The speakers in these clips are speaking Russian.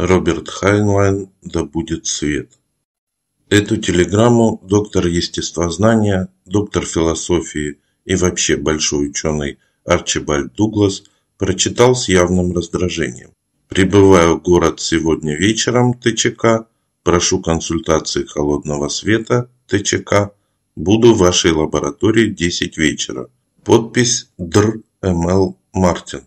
Роберт Хайнлайн «Да будет свет». Эту телеграмму доктор естествознания, доктор философии и вообще большой ученый Арчибальд Дуглас прочитал с явным раздражением. «Прибываю в город сегодня вечером, ТЧК. Прошу консультации холодного света, ТЧК. Буду в вашей лаборатории в 10 вечера. Подпись Др. М.Л. Мартин.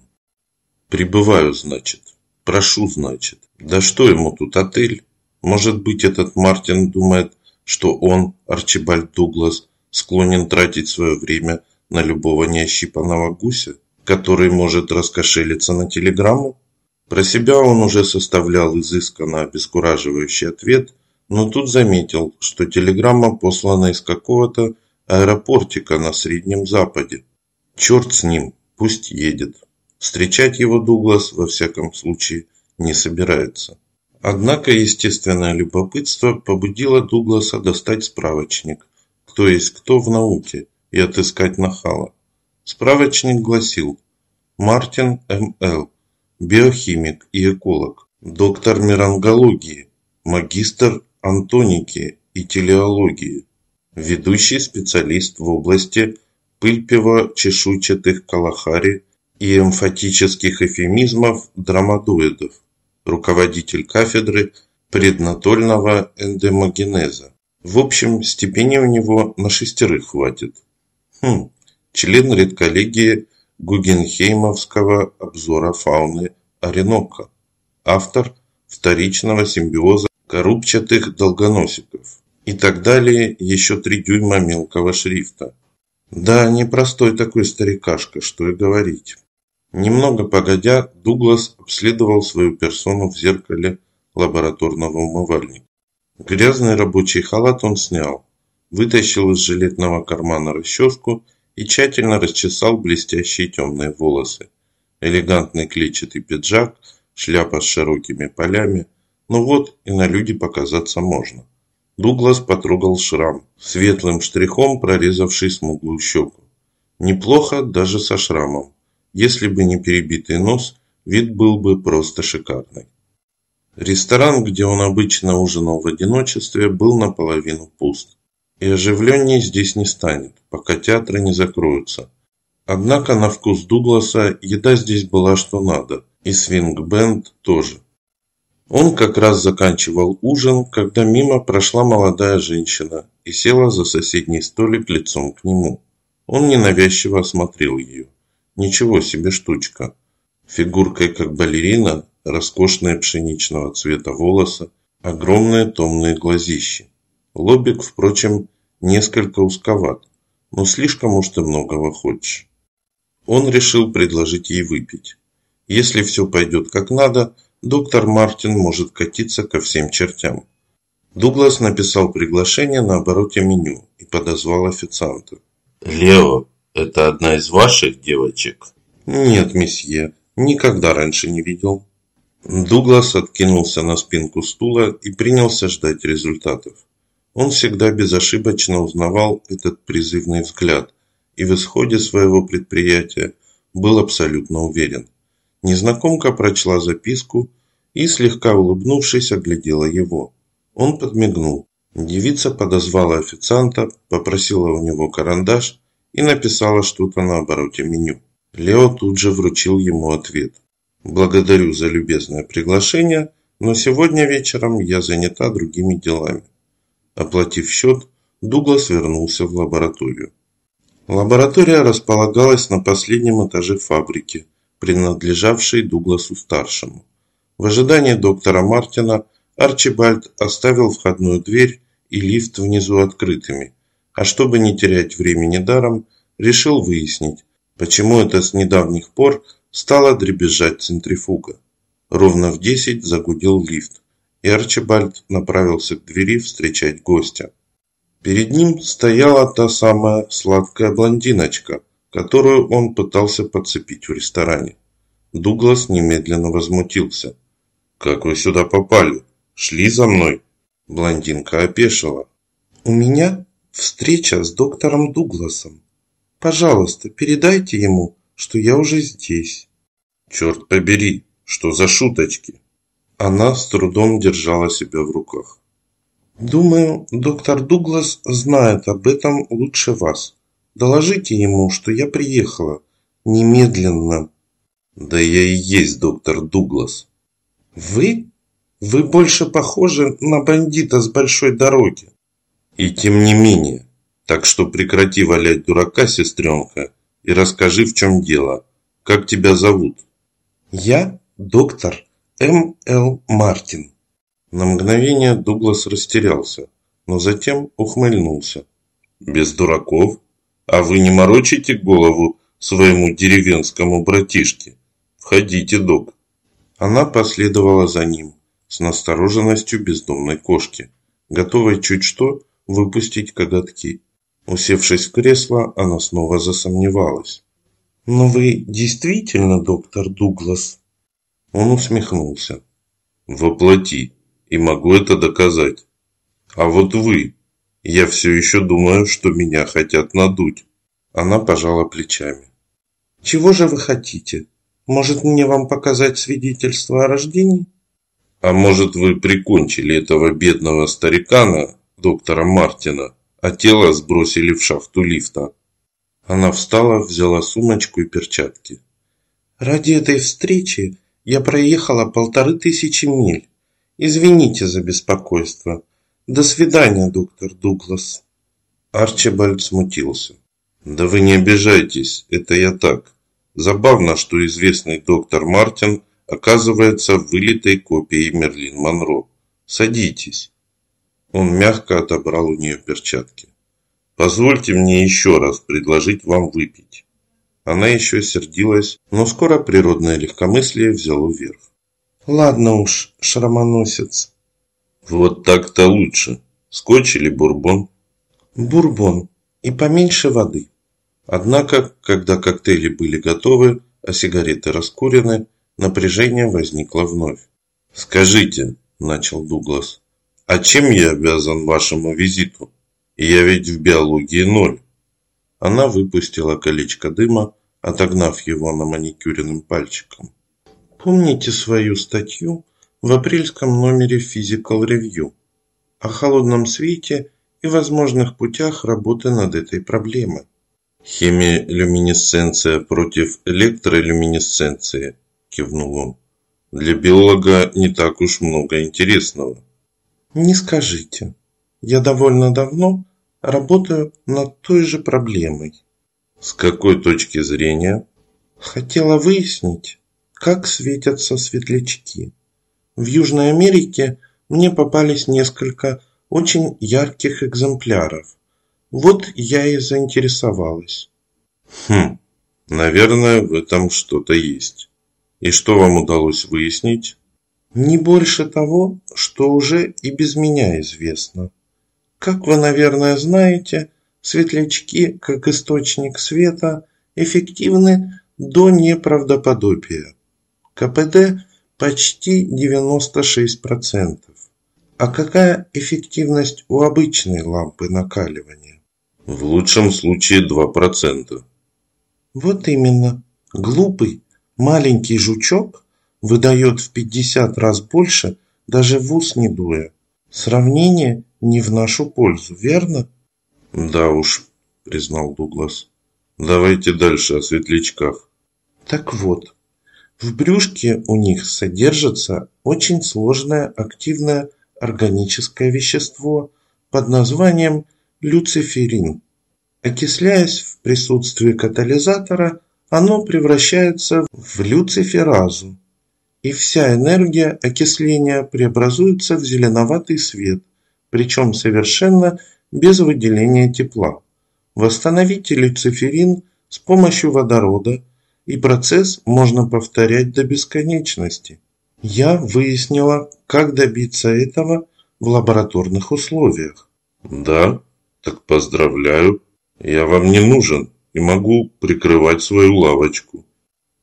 Прибываю, значит. Прошу, значит. Да что ему тут отель? Может быть, этот Мартин думает, что он, Арчибальд Дуглас, склонен тратить свое время на любого неощипанного гуся, который может раскошелиться на телеграмму? Про себя он уже составлял изысканно обескураживающий ответ, но тут заметил, что телеграмма послана из какого-то аэропортика на Среднем Западе. Черт с ним, пусть едет. Встречать его Дуглас, во всяком случае, не собирается. Однако естественное любопытство побудило Дугласа достать справочник, кто есть кто в науке, и отыскать нахала. Справочник гласил Мартин М.Л., биохимик и эколог, доктор мирангологии, магистр антоники и телеологии, ведущий специалист в области пыльпево-чешуйчатых калахари и эмфатических эфемизмов драмадоидов, руководитель кафедры преднатольного эндемогенеза. В общем, степени у него на шестерых хватит. Хм, член редколлегии Гугенхеймовского обзора фауны Оренока. Автор вторичного симбиоза коробчатых долгоносиков. И так далее еще три дюйма мелкого шрифта. Да, непростой такой старикашка, что и говорить. Немного погодя, Дуглас обследовал свою персону в зеркале лабораторного умывальника. Грязный рабочий халат он снял, вытащил из жилетного кармана расческу и тщательно расчесал блестящие темные волосы. Элегантный клетчатый пиджак, шляпа с широкими полями. Ну вот и на люди показаться можно. Дуглас потрогал шрам, светлым штрихом прорезавший смуглую щеку. Неплохо даже со шрамом. Если бы не перебитый нос, вид был бы просто шикарный. Ресторан, где он обычно ужинал в одиночестве, был наполовину пуст. И оживленней здесь не станет, пока театры не закроются. Однако на вкус Дугласа еда здесь была что надо, и свинг-бенд тоже. Он как раз заканчивал ужин, когда мимо прошла молодая женщина и села за соседний столик лицом к нему. Он ненавязчиво осмотрел ее. Ничего себе штучка. Фигуркой как балерина, роскошные пшеничного цвета волосы, огромные томные глазищи. Лобик, впрочем, несколько узковат, но слишком уж ты многого хочешь. Он решил предложить ей выпить. Если все пойдет как надо, доктор Мартин может катиться ко всем чертям. Дуглас написал приглашение на обороте меню и подозвал официанта. «Лео, это одна из ваших девочек?» «Нет, месье, никогда раньше не видел». Дуглас откинулся на спинку стула и принялся ждать результатов. Он всегда безошибочно узнавал этот призывный взгляд и в исходе своего предприятия был абсолютно уверен. Незнакомка прочла записку и, слегка улыбнувшись, оглядела его. Он подмигнул. Девица подозвала официанта, попросила у него карандаш и написала что-то на обороте меню. Лео тут же вручил ему ответ. «Благодарю за любезное приглашение, но сегодня вечером я занята другими делами». Оплатив счет, Дуглас вернулся в лабораторию. Лаборатория располагалась на последнем этаже фабрики, принадлежавшей Дугласу-старшему. В ожидании доктора Мартина Арчибальд оставил входную дверь и лифт внизу открытыми, а чтобы не терять времени даром, решил выяснить, почему это с недавних пор стала дребезжать центрифуга. Ровно в десять загудел лифт, и Арчибальд направился к двери встречать гостя. Перед ним стояла та самая сладкая блондиночка, которую он пытался подцепить в ресторане. Дуглас немедленно возмутился. «Как вы сюда попали? Шли за мной?» Блондинка опешила. «У меня встреча с доктором Дугласом. Пожалуйста, передайте ему, что я уже здесь». «Черт побери, что за шуточки?» Она с трудом держала себя в руках. Думаю, доктор Дуглас знает об этом лучше вас. Доложите ему, что я приехала. Немедленно. Да я и есть доктор Дуглас. Вы? Вы больше похожи на бандита с большой дороги. И тем не менее. Так что прекрати валять дурака, сестренка, и расскажи, в чем дело. Как тебя зовут? Я доктор М. Л. Мартин. На мгновение Дуглас растерялся, но затем ухмыльнулся. Без дураков? А вы не морочите голову своему деревенскому братишке? Входите, док. Она последовала за ним с настороженностью бездомной кошки, готовой чуть что выпустить коготки. Усевшись в кресло, она снова засомневалась. «Но вы действительно доктор Дуглас?» Он усмехнулся. «Воплоти, и могу это доказать. А вот вы, я все еще думаю, что меня хотят надуть». Она пожала плечами. «Чего же вы хотите? Может, мне вам показать свидетельство о рождении?» «А может, вы прикончили этого бедного старикана, доктора Мартина, а тело сбросили в шахту лифта?» Она встала, взяла сумочку и перчатки. «Ради этой встречи я проехала полторы тысячи миль. Извините за беспокойство. До свидания, доктор Дуглас». Арчибальд смутился. «Да вы не обижайтесь, это я так. Забавно, что известный доктор Мартин оказывается вылитой копией Мерлин Монро. Садитесь». Он мягко отобрал у нее перчатки. «Позвольте мне еще раз предложить вам выпить». Она еще сердилась, но скоро природное легкомыслие взяло верх. «Ладно уж, шрамоносец». «Вот так-то лучше. Скотч или бурбон?» «Бурбон. И поменьше воды». Однако, когда коктейли были готовы, а сигареты раскурены, напряжение возникло вновь. «Скажите», – начал Дуглас, – «а чем я обязан вашему визиту? Я ведь в биологии ноль». Она выпустила колечко дыма, отогнав его на маникюренным пальчиком. «Помните свою статью в апрельском номере Physical Review о холодном свете и возможных путях работы над этой проблемой?» «Хемилюминесценция против электролюминесценции», – кивнул он. «Для биолога не так уж много интересного». «Не скажите. Я довольно давно работаю над той же проблемой». «С какой точки зрения?» «Хотела выяснить, как светятся светлячки. В Южной Америке мне попались несколько очень ярких экземпляров. Вот я и заинтересовалась. Хм, наверное, в этом что-то есть. И что вам удалось выяснить? Не больше того, что уже и без меня известно. Как вы, наверное, знаете, светлячки, как источник света, эффективны до неправдоподобия. КПД почти 96%. А какая эффективность у обычной лампы накаливания? В лучшем случае 2%. Вот именно. Глупый, маленький жучок выдает в 50 раз больше, даже в ус не дуя. Сравнение не в нашу пользу, верно? Да уж, признал Дуглас. Давайте дальше о светлячках. Так вот, в брюшке у них содержится очень сложное активное органическое вещество под названием люциферин. Окисляясь в присутствии катализатора, оно превращается в люциферазу, и вся энергия окисления преобразуется в зеленоватый свет, причем совершенно без выделения тепла. Восстановите люциферин с помощью водорода, и процесс можно повторять до бесконечности. Я выяснила, как добиться этого в лабораторных условиях. Да? Так поздравляю. Я вам не нужен и могу прикрывать свою лавочку.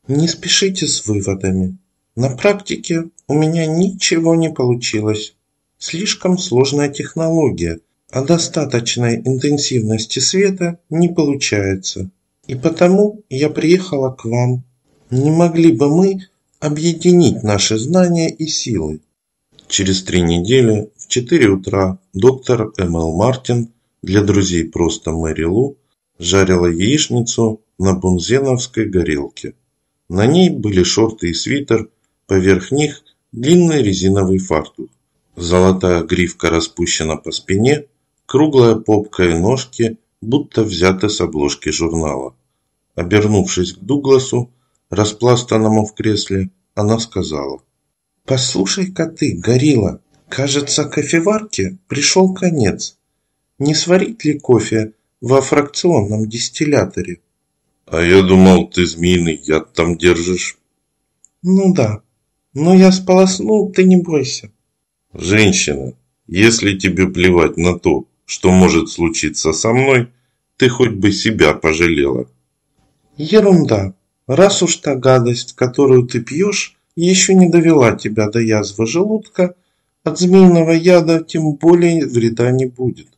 Не спешите с выводами. На практике у меня ничего не получилось. Слишком сложная технология, а достаточной интенсивности света не получается. И потому я приехала к вам. Не могли бы мы объединить наши знания и силы. Через три недели в четыре утра доктор М.Л. Мартин для друзей просто Мэри Лу жарила яичницу на бунзеновской горелке. На ней были шорты и свитер, поверх них длинный резиновый фартук. Золотая гривка распущена по спине, круглая попка и ножки будто взяты с обложки журнала. Обернувшись к Дугласу, распластанному в кресле, она сказала. «Послушай-ка ты, горилла, кажется, кофеварке пришел конец. Не сварить ли кофе во фракционном дистилляторе?» «А я думал, ты змеиный яд там держишь». «Ну да, но я сполоснул, ты не бойся». «Женщина, если тебе плевать на то, что может случиться со мной, ты хоть бы себя пожалела». «Ерунда. Раз уж та гадость, которую ты пьешь, еще не довела тебя до язвы желудка, от змеиного яда тем более вреда не будет».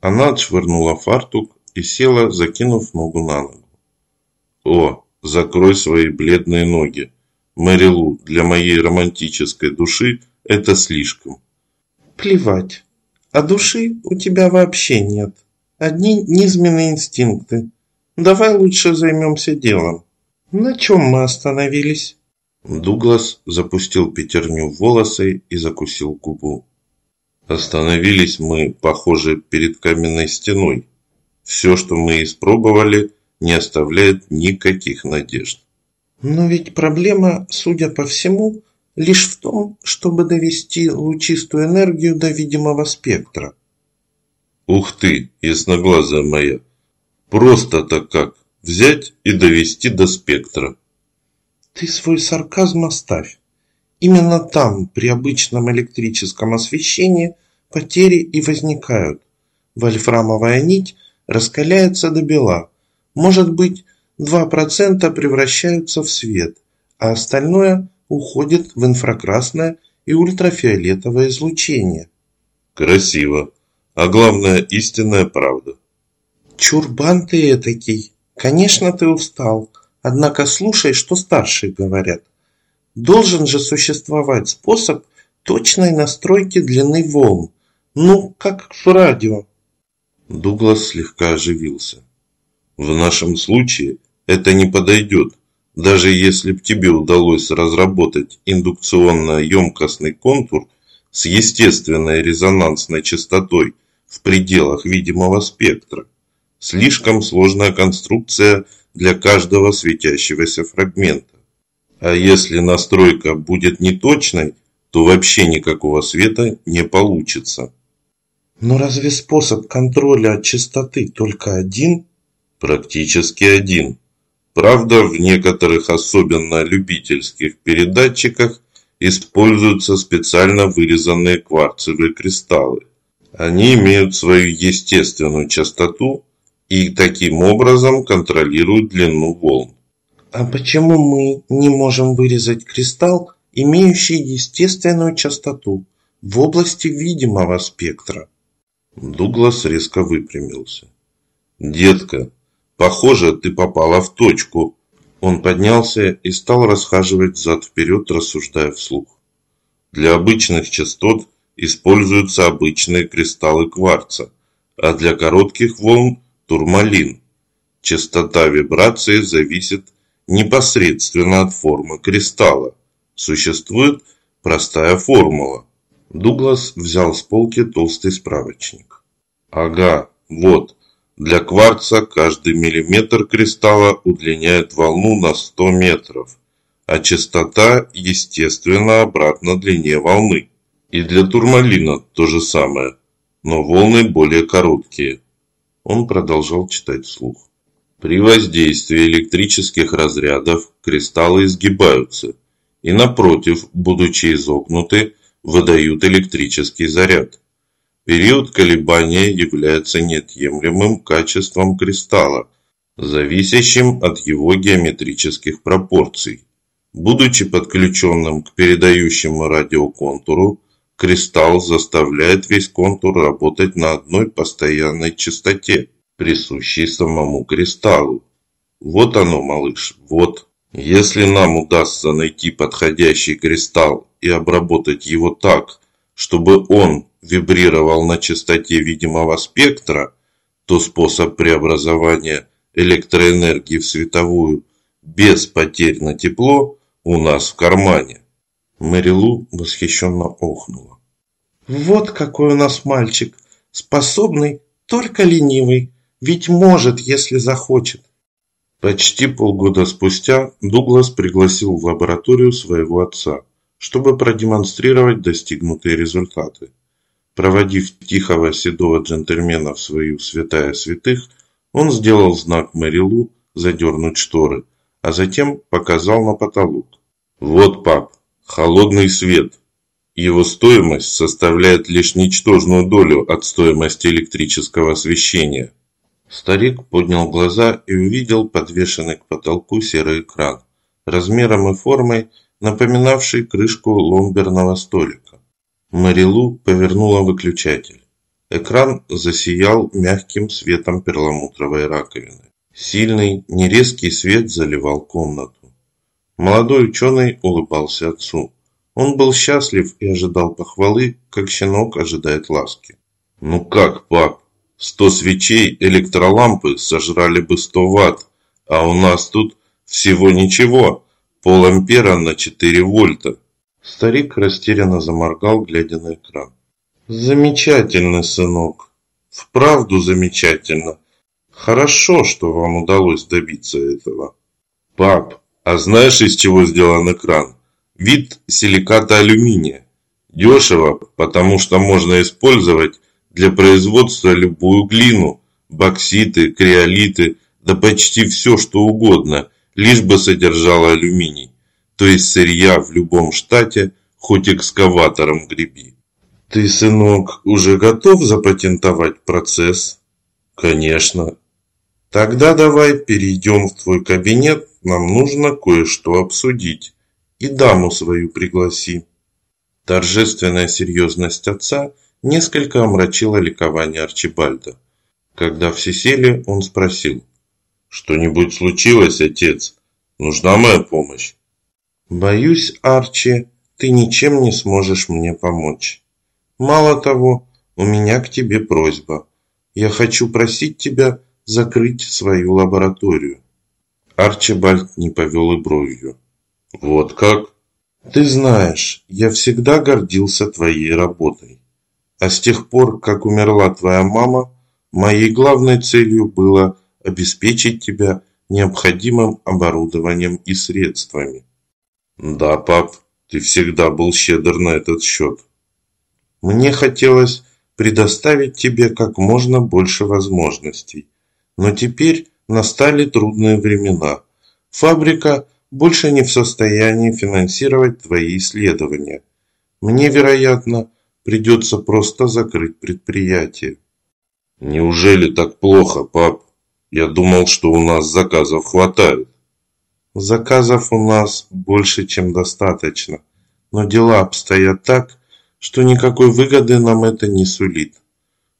Она отшвырнула фартук и села, закинув ногу на ногу. «О, закрой свои бледные ноги. Мэрилу, для моей романтической души это слишком». «Плевать. А души у тебя вообще нет. Одни низменные инстинкты. Давай лучше займемся делом. На чем мы остановились?» Дуглас запустил пятерню в волосы и закусил губу. Остановились мы, похоже, перед каменной стеной. Все, что мы испробовали, не оставляет никаких надежд. Но ведь проблема, судя по всему, лишь в том, чтобы довести лучистую энергию до видимого спектра. Ух ты, ясноглазая моя! Просто-то как взять и довести до спектра. Ты свой сарказм оставь. Именно там, при обычном электрическом освещении, потери и возникают. Вольфрамовая нить раскаляется до бела. Может быть, 2% превращаются в свет, а остальное уходит в инфракрасное и ультрафиолетовое излучение. Красиво. А главное, истинная правда. Чурбан ты этакий. Конечно, ты устал. Однако слушай, что старшие говорят. Должен же существовать способ точной настройки длины волн. Ну, как в радио. Дуглас слегка оживился. В нашем случае это не подойдет. Даже если б тебе удалось разработать индукционно-емкостный контур с естественной резонансной частотой в пределах видимого спектра. Слишком сложная конструкция для каждого светящегося фрагмента. А если настройка будет неточной, то вообще никакого света не получится. Но разве способ контроля частоты только один? Практически один. Правда, в некоторых особенно любительских передатчиках используются специально вырезанные кварцевые кристаллы. Они имеют свою естественную частоту и таким образом контролируют длину волн. А почему мы не можем вырезать кристалл, имеющий естественную частоту в области видимого спектра? Дуглас резко выпрямился. «Детка, похоже, ты попала в точку». Он поднялся и стал расхаживать зад-вперед, рассуждая вслух. Для обычных частот используются обычные кристаллы кварца, а для коротких волн – турмалин. Частота вибрации зависит непосредственно от формы кристалла. Существует простая формула. Дуглас взял с полки толстый справочник. Ага, вот. Для кварца каждый миллиметр кристалла удлиняет волну на 100 метров, а частота, естественно, обратно длине волны. И для турмалина то же самое, но волны более короткие. Он продолжал читать вслух. При воздействии электрических разрядов кристаллы изгибаются и, напротив, будучи изогнуты, выдают электрический заряд. Период колебания является неотъемлемым качеством кристалла, зависящим от его геометрических пропорций. Будучи подключенным к передающему радиоконтуру, кристалл заставляет весь контур работать на одной постоянной частоте, присущей самому кристаллу. Вот оно, малыш, вот. Если нам удастся найти подходящий кристалл и обработать его так, чтобы он вибрировал на частоте видимого спектра, то способ преобразования электроэнергии в световую без потерь на тепло у нас в кармане. Мэрилу восхищенно охнула. Вот какой у нас мальчик, способный, только ленивый, ведь может, если захочет. Почти полгода спустя Дуглас пригласил в лабораторию своего отца, чтобы продемонстрировать достигнутые результаты. Проводив тихого седого джентльмена в свою святая святых, он сделал знак Мэрилу задернуть шторы, а затем показал на потолок. «Вот, пап, холодный свет. Его стоимость составляет лишь ничтожную долю от стоимости электрического освещения. Старик поднял глаза и увидел подвешенный к потолку серый экран, размером и формой напоминавший крышку ломберного столика. Марилу повернула выключатель. Экран засиял мягким светом перламутровой раковины. Сильный, нерезкий свет заливал комнату. Молодой ученый улыбался отцу. Он был счастлив и ожидал похвалы, как щенок ожидает ласки. «Ну как, пап, Сто свечей электролампы сожрали бы сто ватт, а у нас тут всего ничего, полампера на 4 вольта. Старик растерянно заморгал, глядя на экран. Замечательно, сынок. Вправду замечательно. Хорошо, что вам удалось добиться этого. Пап, а знаешь, из чего сделан экран? Вид силиката алюминия. Дешево, потому что можно использовать для производства любую глину, бокситы, криолиты, да почти все что угодно, лишь бы содержало алюминий, то есть сырья в любом штате, хоть экскаватором греби. Ты, сынок, уже готов запатентовать процесс? Конечно. Тогда давай перейдем в твой кабинет, нам нужно кое-что обсудить. И даму свою пригласи. Торжественная серьезность отца – несколько омрачило ликование Арчибальда. Когда все сели, он спросил. «Что-нибудь случилось, отец? Нужна моя помощь?» «Боюсь, Арчи, ты ничем не сможешь мне помочь. Мало того, у меня к тебе просьба. Я хочу просить тебя закрыть свою лабораторию». Арчибальд не повел и бровью. «Вот как?» «Ты знаешь, я всегда гордился твоей работой. А с тех пор, как умерла твоя мама, моей главной целью было обеспечить тебя необходимым оборудованием и средствами. Да, пап, ты всегда был щедр на этот счет. Мне хотелось предоставить тебе как можно больше возможностей. Но теперь настали трудные времена. Фабрика больше не в состоянии финансировать твои исследования. Мне, вероятно, Придется просто закрыть предприятие. Неужели так плохо, пап? Я думал, что у нас заказов хватает. Заказов у нас больше, чем достаточно. Но дела обстоят так, что никакой выгоды нам это не сулит.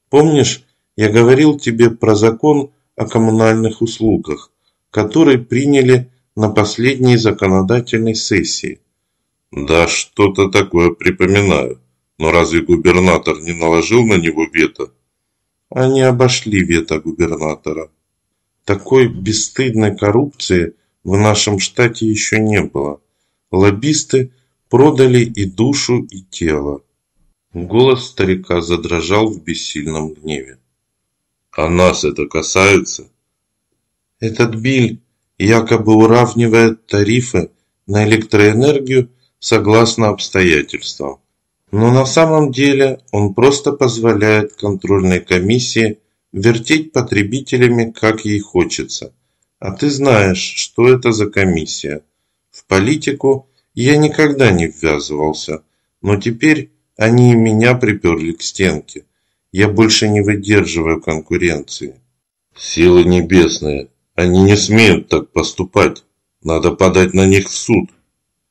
Помнишь, я говорил тебе про закон о коммунальных услугах, который приняли на последней законодательной сессии? Да, что-то такое припоминаю. Но разве губернатор не наложил на него вето? Они обошли вето губернатора. Такой бесстыдной коррупции в нашем штате еще не было. Лоббисты продали и душу, и тело. Голос старика задрожал в бессильном гневе. А нас это касается? Этот биль якобы уравнивает тарифы на электроэнергию согласно обстоятельствам. Но на самом деле он просто позволяет контрольной комиссии вертеть потребителями, как ей хочется. А ты знаешь, что это за комиссия. В политику я никогда не ввязывался, но теперь они и меня приперли к стенке. Я больше не выдерживаю конкуренции. Силы небесные, они не смеют так поступать. Надо подать на них в суд.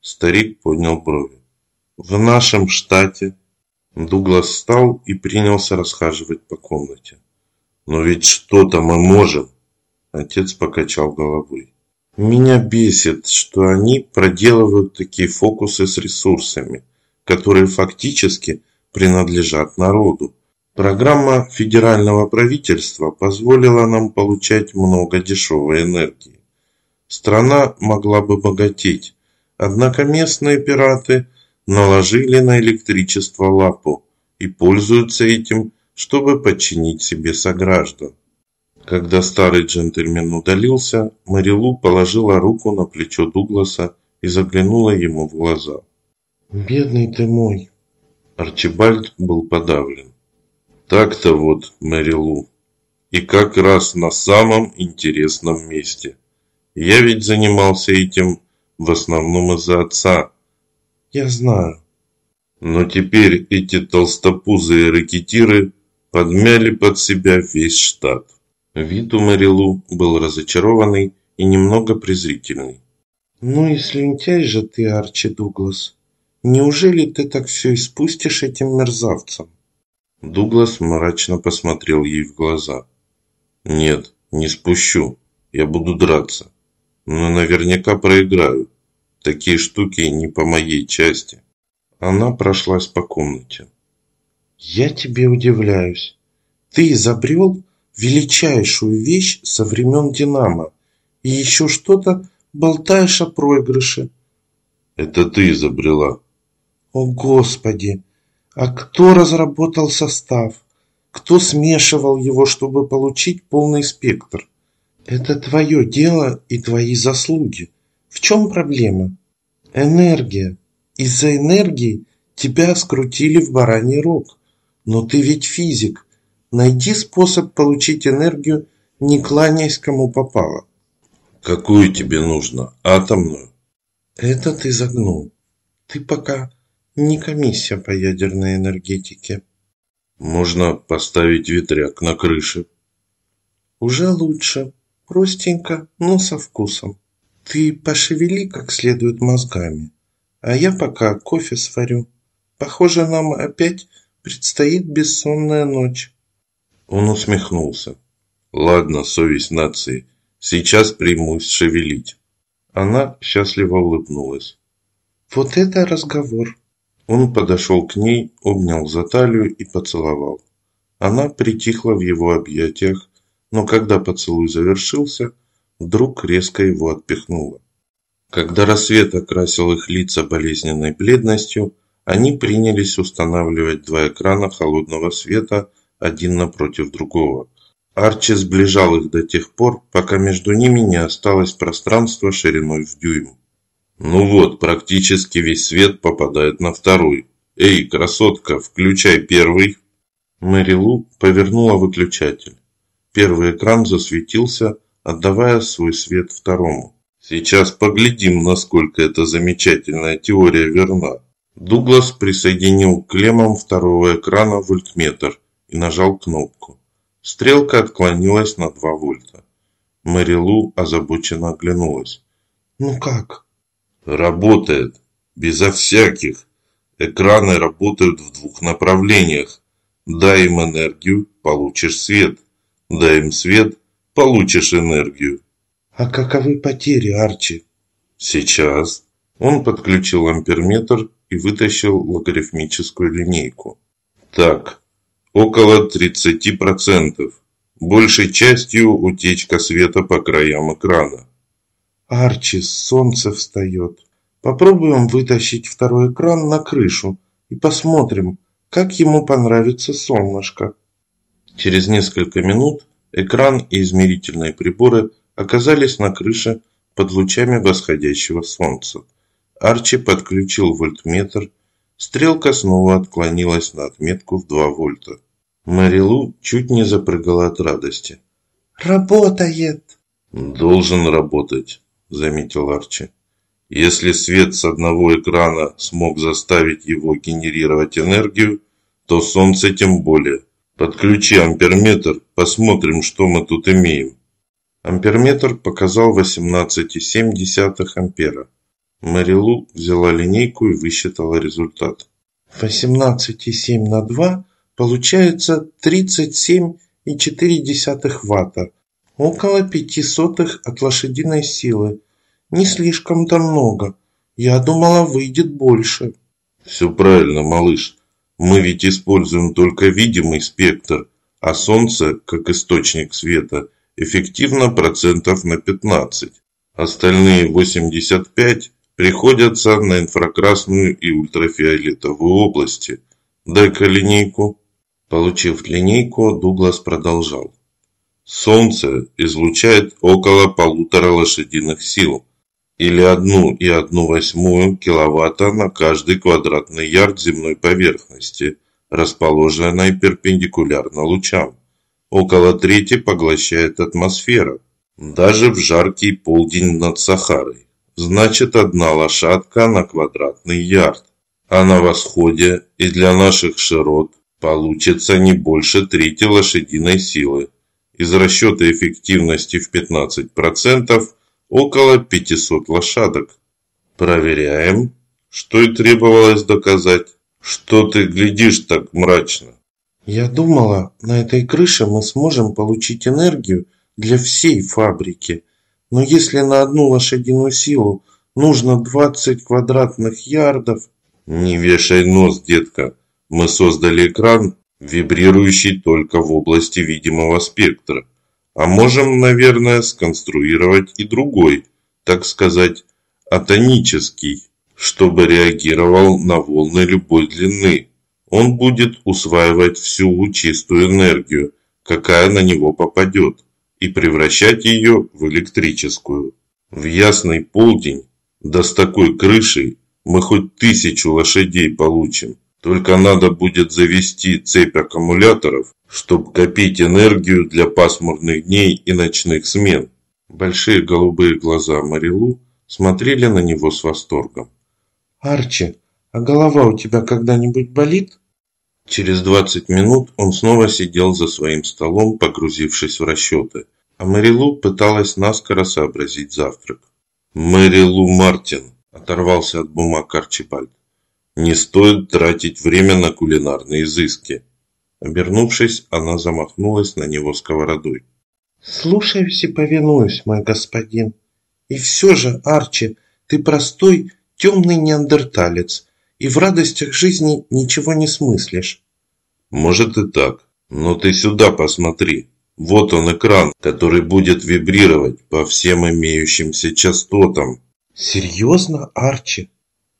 Старик поднял брови. В нашем штате Дуглас встал и принялся расхаживать по комнате. Но ведь что-то мы можем. Отец покачал головой. Меня бесит, что они проделывают такие фокусы с ресурсами, которые фактически принадлежат народу. Программа федерального правительства позволила нам получать много дешевой энергии. Страна могла бы богатеть, однако местные пираты наложили на электричество лапу и пользуются этим, чтобы подчинить себе сограждан. Когда старый джентльмен удалился, Марилу положила руку на плечо Дугласа и заглянула ему в глаза. «Бедный ты мой!» Арчибальд был подавлен. Так-то вот, Марилу. И как раз на самом интересном месте. Я ведь занимался этим в основном из-за отца. Я знаю. Но теперь эти толстопузые ракетиры подмяли под себя весь штат. Вид у Марилу был разочарованный и немного презрительный. «Ну и слюнтяй же ты, Арчи Дуглас!» Неужели ты так все испустишь этим мерзавцам? Дуглас мрачно посмотрел ей в глаза. Нет, не спущу. Я буду драться. Но наверняка проиграю. Такие штуки не по моей части. Она прошлась по комнате. Я тебе удивляюсь. Ты изобрел величайшую вещь со времен Динамо. И еще что-то болтаешь о проигрыше. Это ты изобрела. О, Господи! А кто разработал состав? Кто смешивал его, чтобы получить полный спектр? Это твое дело и твои заслуги. В чем проблема? Энергия. Из-за энергии тебя скрутили в бараний рог. Но ты ведь физик. Найди способ получить энергию, не кланяясь кому попало. Какую тебе нужно? Атомную? Это ты загнул. Ты пока не комиссия по ядерной энергетике. Можно поставить ветряк на крыше. Уже лучше. Простенько, но со вкусом. Ты пошевели как следует мозгами, а я пока кофе сварю. Похоже, нам опять предстоит бессонная ночь. Он усмехнулся. Ладно, совесть нации, сейчас примусь шевелить. Она счастливо улыбнулась. Вот это разговор. Он подошел к ней, обнял за талию и поцеловал. Она притихла в его объятиях, но когда поцелуй завершился, вдруг резко его отпихнула. Когда рассвет окрасил их лица болезненной бледностью, они принялись устанавливать два экрана холодного света один напротив другого. Арчи сближал их до тех пор, пока между ними не осталось пространства шириной в дюйм. Ну вот, практически весь свет попадает на второй. Эй, красотка, включай первый. Мэри Лу повернула выключатель. Первый экран засветился, отдавая свой свет второму. Сейчас поглядим, насколько эта замечательная теория верна. Дуглас присоединил к клеммам второго экрана вольтметр и нажал кнопку. Стрелка отклонилась на 2 вольта. Мэри Лу озабоченно оглянулась. «Ну как?» Работает. Безо всяких. Экраны работают в двух направлениях. Дай им энергию, получишь свет. Дай им свет, получишь энергию. А каковы потери, Арчи? Сейчас. Он подключил амперметр и вытащил логарифмическую линейку. Так, около 30%. Большей частью утечка света по краям экрана. Арчи, солнце встает. Попробуем вытащить второй экран на крышу и посмотрим, как ему понравится солнышко. Через несколько минут экран и измерительные приборы оказались на крыше под лучами восходящего солнца. Арчи подключил вольтметр. Стрелка снова отклонилась на отметку в 2 вольта. Марилу чуть не запрыгала от радости. «Работает!» «Должен работать заметил Арчи. Если свет с одного экрана смог заставить его генерировать энергию, то солнце тем более. Подключи амперметр, посмотрим, что мы тут имеем. Амперметр показал 18,7 ампера. Мэрилу взяла линейку и высчитала результат. 18,7 на 2 получается 37,4 ватта около пяти сотых от лошадиной силы. Не слишком-то много. Я думала, выйдет больше. Все правильно, малыш. Мы ведь используем только видимый спектр, а Солнце, как источник света, эффективно процентов на 15. Остальные 85 приходятся на инфракрасную и ультрафиолетовую области. Дай-ка линейку. Получив линейку, Дуглас продолжал. Солнце излучает около полутора лошадиных сил, или одну и одну восьмую киловатта на каждый квадратный ярд земной поверхности, расположенной перпендикулярно лучам. Около трети поглощает атмосфера, даже в жаркий полдень над Сахарой. Значит, одна лошадка на квадратный ярд. А на восходе и для наших широт получится не больше трети лошадиной силы из расчета эффективности в 15% около 500 лошадок. Проверяем, что и требовалось доказать. Что ты глядишь так мрачно? Я думала, на этой крыше мы сможем получить энергию для всей фабрики. Но если на одну лошадиную силу нужно 20 квадратных ярдов... Не вешай нос, детка. Мы создали экран, вибрирующий только в области видимого спектра. А можем, наверное, сконструировать и другой, так сказать, атонический, чтобы реагировал на волны любой длины. Он будет усваивать всю лучистую энергию, какая на него попадет, и превращать ее в электрическую. В ясный полдень, да с такой крышей, мы хоть тысячу лошадей получим. Только надо будет завести цепь аккумуляторов, чтобы копить энергию для пасмурных дней и ночных смен. Большие голубые глаза Марилу смотрели на него с восторгом. «Арчи, а голова у тебя когда-нибудь болит?» Через двадцать минут он снова сидел за своим столом, погрузившись в расчеты, а Марилу пыталась наскоро сообразить завтрак. «Мэрилу Мартин!» – оторвался от бумаг Арчибальд. Не стоит тратить время на кулинарные изыски. Обернувшись, она замахнулась на него сковородой. «Слушаюсь и повинуюсь, мой господин. И все же, Арчи, ты простой, темный неандерталец, и в радостях жизни ничего не смыслишь». «Может и так, но ты сюда посмотри. Вот он экран, который будет вибрировать по всем имеющимся частотам». «Серьезно, Арчи?»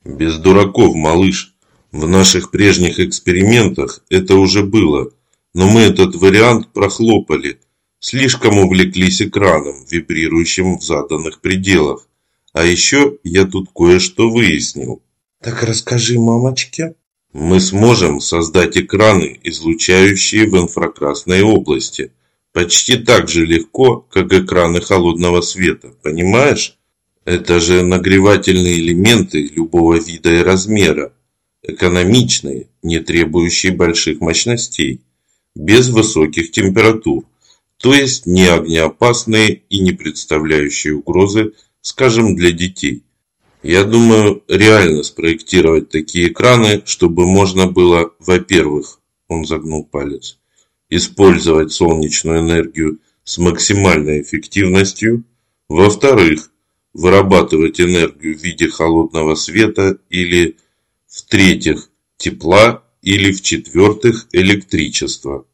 Без дураков, малыш. В наших прежних экспериментах это уже было, но мы этот вариант прохлопали. Слишком увлеклись экраном, вибрирующим в заданных пределах. А еще я тут кое-что выяснил. Так расскажи мамочке. Мы сможем создать экраны, излучающие в инфракрасной области. Почти так же легко, как экраны холодного света, понимаешь? Это же нагревательные элементы любого вида и размера, экономичные, не требующие больших мощностей, без высоких температур, то есть не огнеопасные и не представляющие угрозы, скажем, для детей. Я думаю, реально спроектировать такие экраны, чтобы можно было, во-первых, он загнул палец, использовать солнечную энергию с максимальной эффективностью, во-вторых, вырабатывать энергию в виде холодного света или, в-третьих, тепла или, в-четвертых, электричества.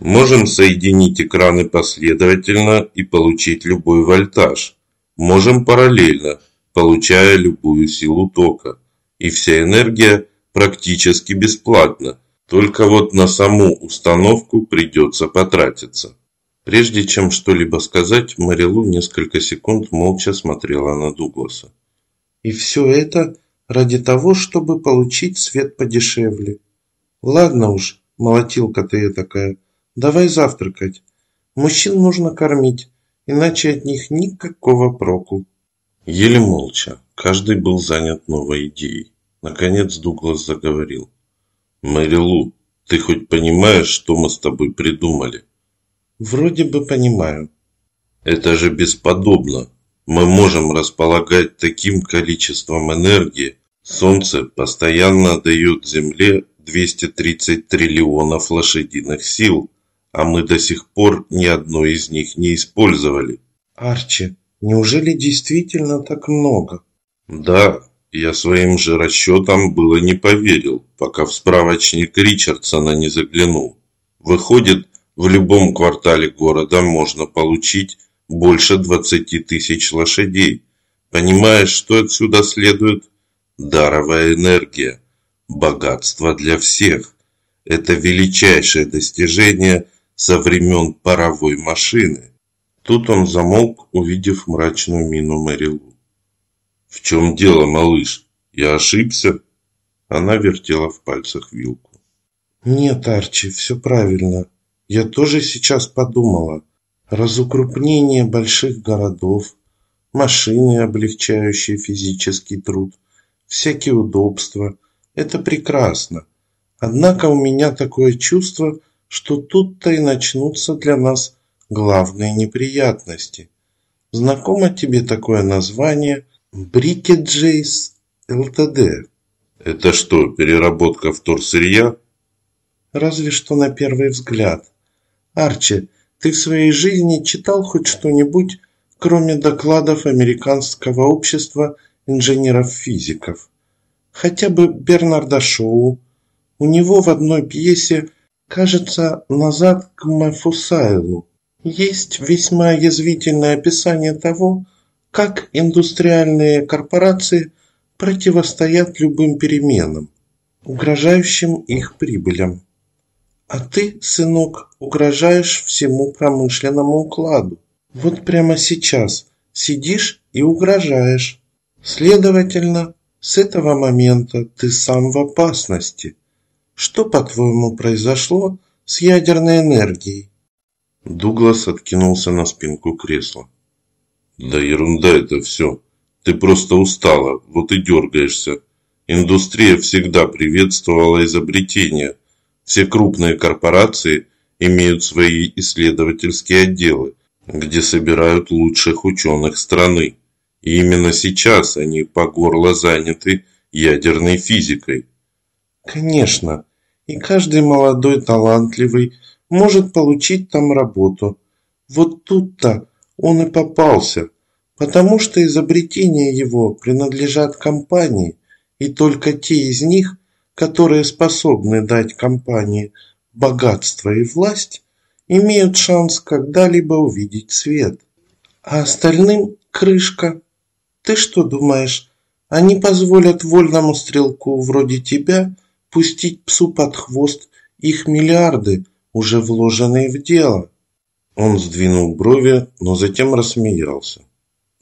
Можем соединить экраны последовательно и получить любой вольтаж. Можем параллельно, получая любую силу тока. И вся энергия практически бесплатна, только вот на саму установку придется потратиться. Прежде чем что-либо сказать, Марилу несколько секунд молча смотрела на Дугласа. «И все это ради того, чтобы получить свет подешевле. Ладно уж, молотилка ты такая, давай завтракать. Мужчин нужно кормить, иначе от них никакого проку». Еле молча, каждый был занят новой идеей. Наконец Дуглас заговорил. «Мэрилу, ты хоть понимаешь, что мы с тобой придумали?» Вроде бы понимаю. Это же бесподобно. Мы можем располагать таким количеством энергии. Солнце постоянно дает Земле 230 триллионов лошадиных сил, а мы до сих пор ни одной из них не использовали. Арчи, Неужели действительно так много? Да, я своим же расчетам было не поверил, пока в справочник Ричардсона не заглянул. Выходит, в любом квартале города можно получить больше 20 тысяч лошадей. Понимаешь, что отсюда следует? Даровая энергия. Богатство для всех. Это величайшее достижение со времен паровой машины. Тут он замолк, увидев мрачную мину Мэрилу. «В чем дело, малыш? Я ошибся?» Она вертела в пальцах вилку. «Нет, Арчи, все правильно. Я тоже сейчас подумала. Разукрупнение больших городов, машины, облегчающие физический труд, всякие удобства – это прекрасно. Однако у меня такое чувство, что тут-то и начнутся для нас главные неприятности. Знакомо тебе такое название Брикеджейс ЛТД? Это что, переработка вторсырья? Разве что на первый взгляд. Арчи, ты в своей жизни читал хоть что-нибудь, кроме докладов Американского общества инженеров-физиков? Хотя бы Бернарда Шоу. У него в одной пьесе, кажется, «Назад к Мафусайлу» есть весьма язвительное описание того, как индустриальные корпорации противостоят любым переменам, угрожающим их прибылям. А ты, сынок, угрожаешь всему промышленному укладу. Вот прямо сейчас сидишь и угрожаешь. Следовательно, с этого момента ты сам в опасности. Что, по-твоему, произошло с ядерной энергией? Дуглас откинулся на спинку кресла. Да ерунда это все. Ты просто устала, вот и дергаешься. Индустрия всегда приветствовала изобретения. Все крупные корпорации имеют свои исследовательские отделы, где собирают лучших ученых страны. И именно сейчас они по горло заняты ядерной физикой. Конечно, и каждый молодой талантливый может получить там работу. Вот тут-то он и попался, потому что изобретения его принадлежат компании, и только те из них, которые способны дать компании богатство и власть, имеют шанс когда-либо увидеть свет. А остальным крышка. Ты что думаешь, они позволят вольному стрелку вроде тебя пустить псу под хвост их миллиарды, уже вложенные в дело? Он сдвинул брови, но затем рассмеялся.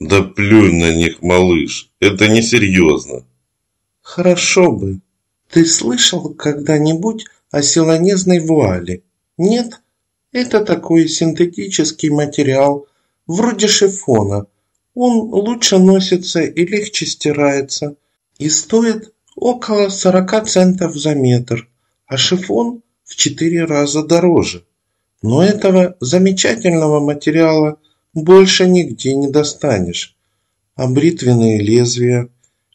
Да плюнь на них, малыш, это несерьезно. Хорошо бы. Ты слышал когда-нибудь о силонезной вуале? Нет? Это такой синтетический материал, вроде шифона. Он лучше носится и легче стирается. И стоит около 40 центов за метр, а шифон в 4 раза дороже. Но этого замечательного материала больше нигде не достанешь. А бритвенные лезвия?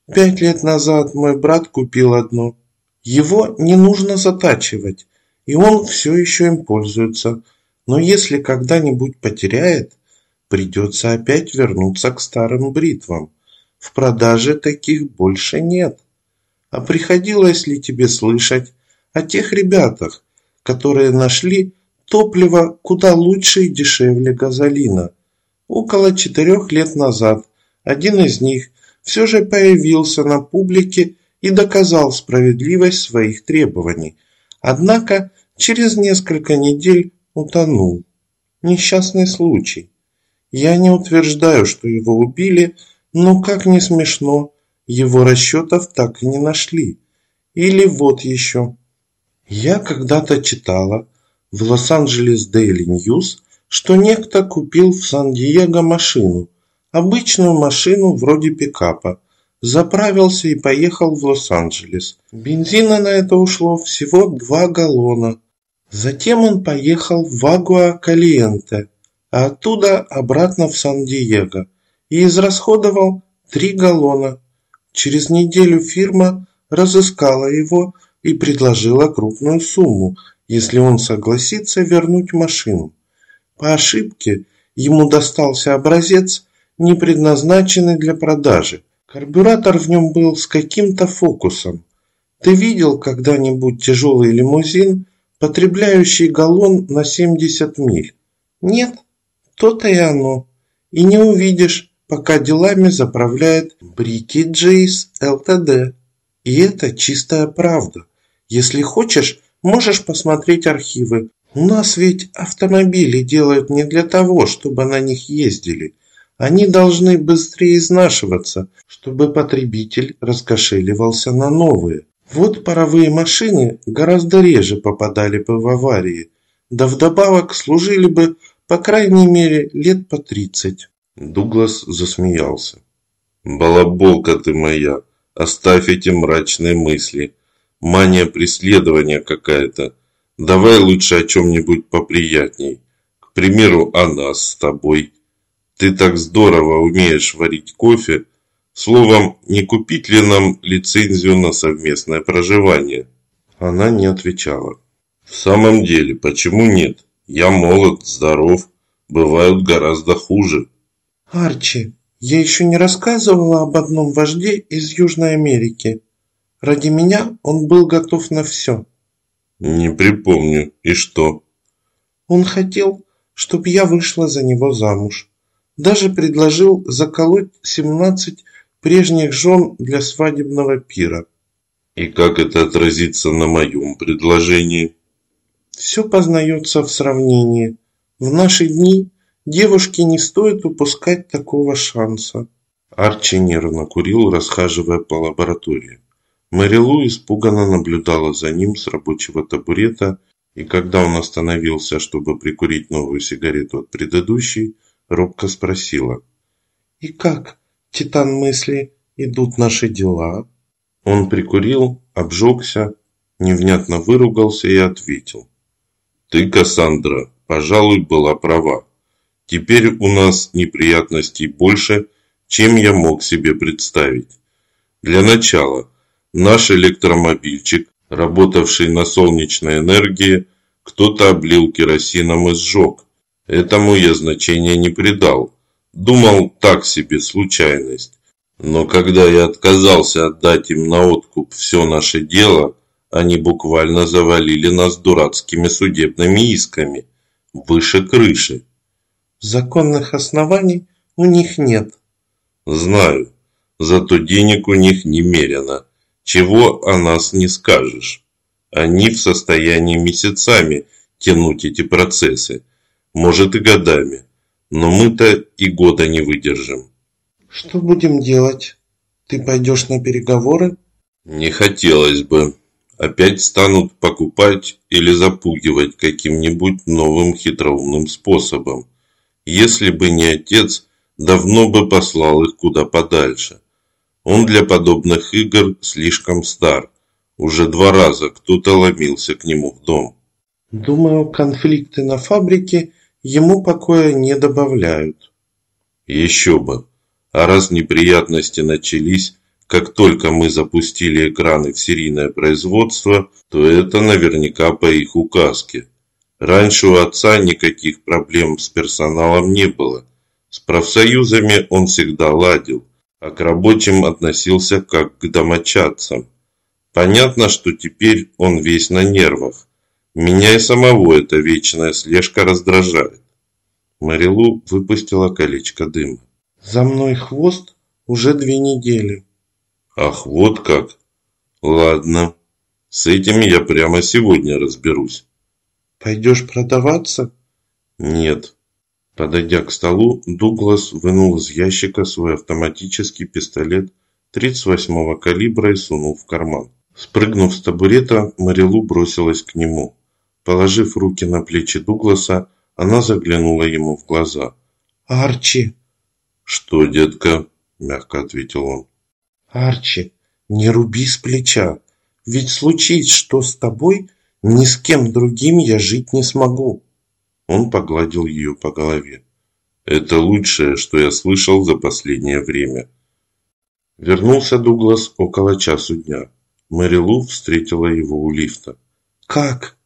Пять лет назад мой брат купил одно. Его не нужно затачивать, и он все еще им пользуется. Но если когда-нибудь потеряет, придется опять вернуться к старым бритвам. В продаже таких больше нет. А приходилось ли тебе слышать о тех ребятах, которые нашли топливо куда лучше и дешевле газолина. Около четырех лет назад один из них все же появился на публике и доказал справедливость своих требований. Однако через несколько недель утонул. Несчастный случай. Я не утверждаю, что его убили, но, как ни смешно, его расчетов так и не нашли. Или вот еще. Я когда-то читала, в Лос-Анджелес Дейли Ньюс, что некто купил в Сан-Диего машину, обычную машину вроде пикапа, заправился и поехал в Лос-Анджелес. Бензина на это ушло всего два галлона. Затем он поехал в Агуа-Калиенте, а оттуда обратно в Сан-Диего и израсходовал три галлона. Через неделю фирма разыскала его и предложила крупную сумму – если он согласится вернуть машину. По ошибке ему достался образец не предназначены для продажи. Карбюратор в нем был с каким-то фокусом. Ты видел когда-нибудь тяжелый лимузин, потребляющий галлон на 70 миль? Нет, то-то и оно. И не увидишь, пока делами заправляет Брики Джейс ЛТД. И это чистая правда. Если хочешь, можешь посмотреть архивы. У нас ведь автомобили делают не для того, чтобы на них ездили. Они должны быстрее изнашиваться, чтобы потребитель раскошеливался на новые. Вот паровые машины гораздо реже попадали бы в аварии, да вдобавок служили бы, по крайней мере, лет по тридцать. Дуглас засмеялся. «Балаболка ты моя, оставь эти мрачные мысли. Мания преследования какая-то. Давай лучше о чем-нибудь поприятней. К примеру, о нас с тобой. Ты так здорово умеешь варить кофе. Словом, не купить ли нам лицензию на совместное проживание?» Она не отвечала. «В самом деле, почему нет? Я молод, здоров. Бывают гораздо хуже». Арчи, я еще не рассказывала об одном вожде из Южной Америки. Ради меня он был готов на все. Не припомню. И что? Он хотел, чтобы я вышла за него замуж. Даже предложил заколоть семнадцать прежних жен для свадебного пира. И как это отразится на моем предложении? Все познается в сравнении. В наши дни Девушке не стоит упускать такого шанса. Арчи нервно курил, расхаживая по лаборатории. Мэрилу испуганно наблюдала за ним с рабочего табурета, и когда он остановился, чтобы прикурить новую сигарету от предыдущей, робко спросила. «И как, титан мысли, идут наши дела?» Он прикурил, обжегся, невнятно выругался и ответил. «Ты, Кассандра, пожалуй, была права. Теперь у нас неприятностей больше, чем я мог себе представить. Для начала, наш электромобильчик, работавший на солнечной энергии, кто-то облил керосином и сжег. Этому я значения не придал. Думал, так себе случайность. Но когда я отказался отдать им на откуп все наше дело, они буквально завалили нас дурацкими судебными исками. Выше крыши. Законных оснований у них нет. Знаю. Зато денег у них немерено. Чего о нас не скажешь. Они в состоянии месяцами тянуть эти процессы. Может и годами. Но мы-то и года не выдержим. Что будем делать? Ты пойдешь на переговоры? Не хотелось бы. Опять станут покупать или запугивать каким-нибудь новым хитроумным способом. Если бы не отец, давно бы послал их куда подальше. Он для подобных игр слишком стар. Уже два раза кто-то ломился к нему в дом. Думаю, конфликты на фабрике ему покоя не добавляют. Еще бы. А раз неприятности начались, как только мы запустили экраны в серийное производство, то это наверняка по их указке. Раньше у отца никаких проблем с персоналом не было. С профсоюзами он всегда ладил, а к рабочим относился как к домочадцам. Понятно, что теперь он весь на нервах. Меня и самого эта вечная слежка раздражает. Марилу выпустила колечко дыма. За мной хвост уже две недели. Ах, вот как. Ладно, с этим я прямо сегодня разберусь. Пойдешь продаваться? Нет. Подойдя к столу, Дуглас вынул из ящика свой автоматический пистолет 38-го калибра и сунул в карман. Спрыгнув с табурета, Марилу бросилась к нему. Положив руки на плечи Дугласа, она заглянула ему в глаза. «Арчи!» «Что, детка?» – мягко ответил он. «Арчи, не руби с плеча. Ведь случись что с тобой, ни с кем другим я жить не смогу. Он погладил ее по голове. Это лучшее, что я слышал за последнее время. Вернулся Дуглас около часу дня. Мэри Лу встретила его у лифта. «Как?»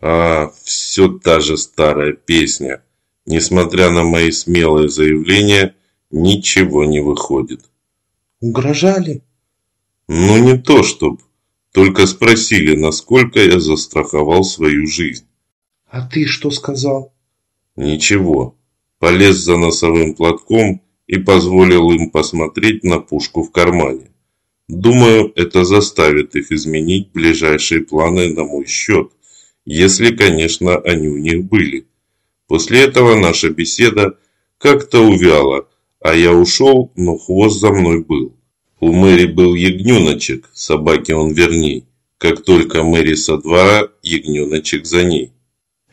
«А, все та же старая песня. Несмотря на мои смелые заявления, ничего не выходит. Угрожали? Ну не то чтоб, только спросили, насколько я застраховал свою жизнь. А ты что сказал? Ничего. Полез за носовым платком и позволил им посмотреть на пушку в кармане. Думаю, это заставит их изменить ближайшие планы на мой счет, если, конечно, они у них были. После этого наша беседа как-то увяла, а я ушел, но хвост за мной был. У Мэри был ягненочек, собаки он верней. Как только Мэри со двора, ягненочек за ней.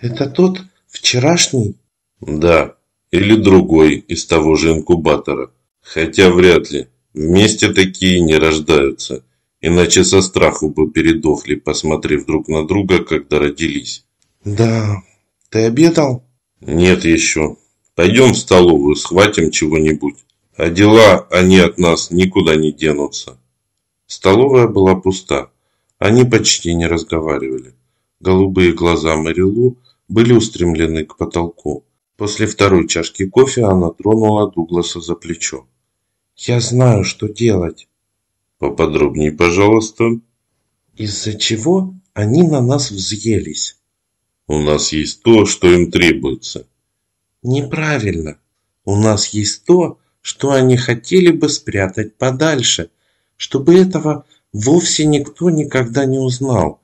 Это тот вчерашний? Да, или другой из того же инкубатора. Хотя вряд ли. Вместе такие не рождаются. Иначе со страху бы передохли, посмотрев друг на друга, когда родились. Да. Ты обедал? Нет еще. Пойдем в столовую, схватим чего-нибудь. А дела, они от нас никуда не денутся. Столовая была пуста. Они почти не разговаривали. Голубые глаза Марилу были устремлены к потолку. После второй чашки кофе она тронула Дугласа за плечо. «Я знаю, что делать». «Поподробнее, пожалуйста». «Из-за чего они на нас взъелись?» «У нас есть то, что им требуется». «Неправильно. У нас есть то, что они хотели бы спрятать подальше, чтобы этого вовсе никто никогда не узнал.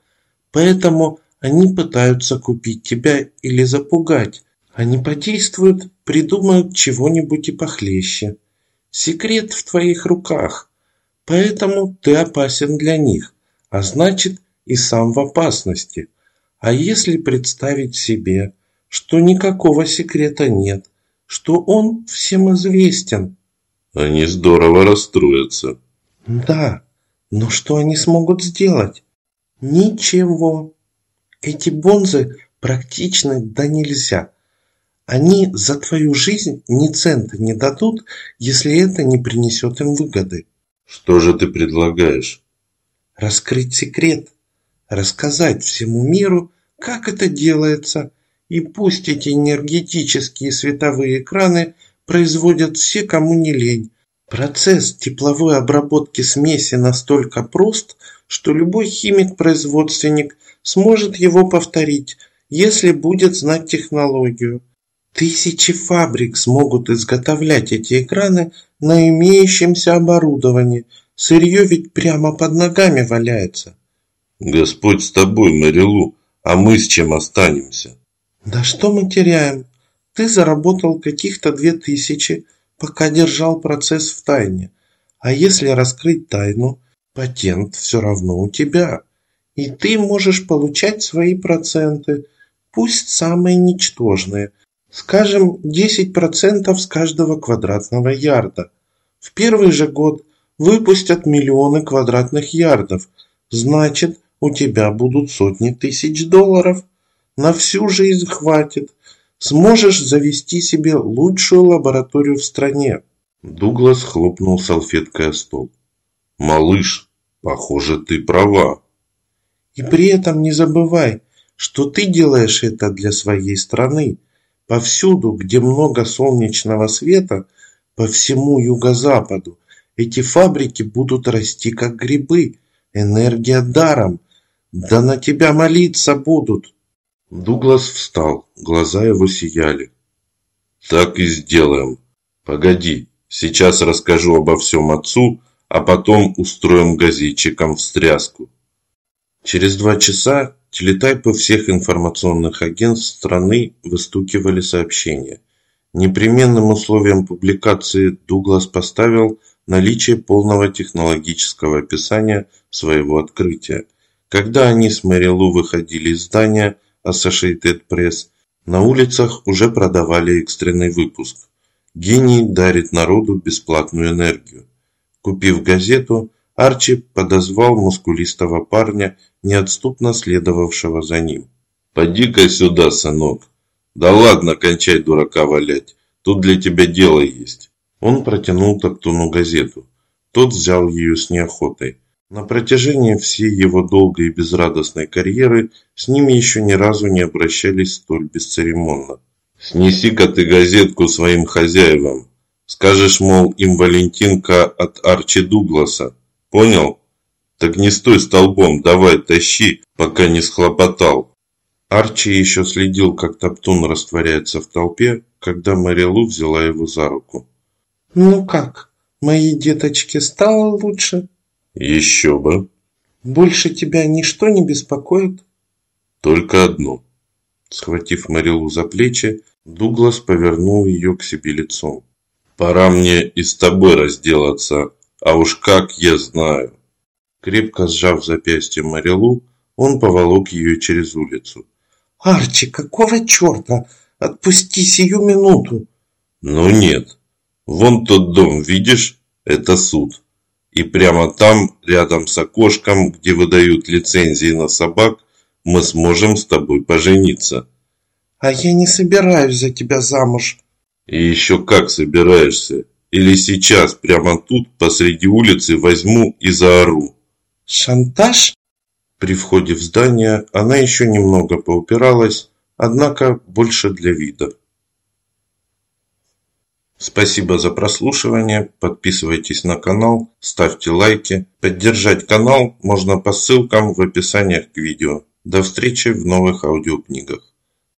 Поэтому они пытаются купить тебя или запугать. Они подействуют, придумают чего-нибудь и похлеще. Секрет в твоих руках, поэтому ты опасен для них, а значит и сам в опасности. А если представить себе, что никакого секрета нет, что он всем известен? Они здорово расстроятся. Да, но что они смогут сделать? Ничего. Эти бонзы практичны да нельзя. Они за твою жизнь ни цента не дадут, если это не принесет им выгоды. Что же ты предлагаешь? Раскрыть секрет, рассказать всему миру, как это делается, и пусть эти энергетические световые экраны производят все, кому не лень. Процесс тепловой обработки смеси настолько прост, что любой химик-производственник сможет его повторить, если будет знать технологию. Тысячи фабрик смогут изготовлять эти экраны на имеющемся оборудовании. Сырье ведь прямо под ногами валяется. Господь с тобой, Марилу, а мы с чем останемся? Да что мы теряем? Ты заработал каких-то две тысячи, пока держал процесс в тайне. А если раскрыть тайну, патент все равно у тебя. И ты можешь получать свои проценты, пусть самые ничтожные – Скажем, 10% с каждого квадратного ярда. В первый же год выпустят миллионы квадратных ярдов. Значит, у тебя будут сотни тысяч долларов. На всю жизнь хватит. Сможешь завести себе лучшую лабораторию в стране. Дуглас хлопнул салфеткой о стол. Малыш, похоже, ты права. И при этом не забывай, что ты делаешь это для своей страны. Повсюду, где много солнечного света, по всему юго-западу, эти фабрики будут расти как грибы. Энергия даром. Да на тебя молиться будут. Дуглас встал, глаза его сияли. Так и сделаем. Погоди, сейчас расскажу обо всем отцу, а потом устроим газетчикам встряску. Через два часа Телетайпы всех информационных агентств страны выстукивали сообщения. Непременным условием публикации Дуглас поставил наличие полного технологического описания своего открытия. Когда они с Мэри выходили из здания Associated Press, на улицах уже продавали экстренный выпуск. Гений дарит народу бесплатную энергию. Купив газету, Арчи подозвал мускулистого парня, неотступно следовавшего за ним. «Поди-ка сюда, сынок. Да ладно, кончай дурака валять. Тут для тебя дело есть». Он протянул Токтуну газету. Тот взял ее с неохотой. На протяжении всей его долгой и безрадостной карьеры с ними еще ни разу не обращались столь бесцеремонно. «Снеси-ка ты газетку своим хозяевам. Скажешь, мол, им Валентинка от Арчи Дугласа. Понял? Так не стой столбом, давай тащи, пока не схлопотал. Арчи еще следил, как Топтун растворяется в толпе, когда Мэри Лу взяла его за руку. «Ну как, моей деточке стало лучше?» «Еще бы». «Больше тебя ничто не беспокоит?» «Только одно». Схватив Мэрилу за плечи, Дуглас повернул ее к себе лицом. «Пора мне и с тобой разделаться, а уж как я знаю». Крепко сжав запястье Мэрилу, он поволок ее через улицу. «Арчи, какого черта? Отпусти сию минуту!» «Ну нет. Вон тот дом, видишь? Это суд. И прямо там, рядом с окошком, где выдают лицензии на собак, мы сможем с тобой пожениться». «А я не собираюсь за тебя замуж». «И еще как собираешься? Или сейчас, прямо тут, посреди улицы, возьму и заору?» «Шантаж?» При входе в здание она еще немного поупиралась, однако больше для вида. Спасибо за прослушивание, подписывайтесь на канал, ставьте лайки. Поддержать канал можно по ссылкам в описании к видео. До встречи в новых аудиокнигах.